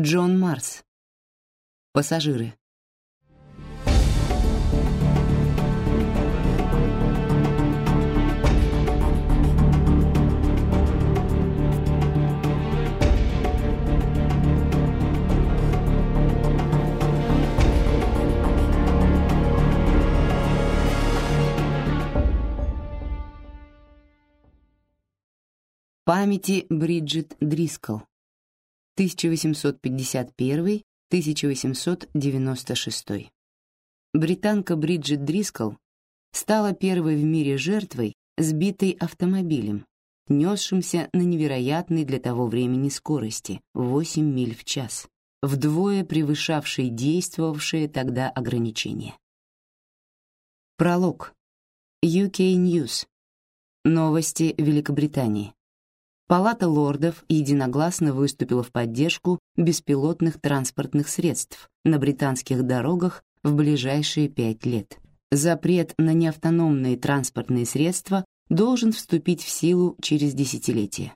Джон Марс. Пассажиры. Памяти Бриджит Дрискл. 1851-1896. Британка Бриджит Дрискл стала первой в мире жертвой, сбитой автомобилем, несшимся на невероятной для того времени скорости 8 миль в час, вдвое превышавшей действовавшие тогда ограничения. Пролог. UK News. Новости Великобритании. Палата лордов единогласно выступила в поддержку беспилотных транспортных средств на британских дорогах в ближайшие пять лет. Запрет на неавтономные транспортные средства должен вступить в силу через десятилетие.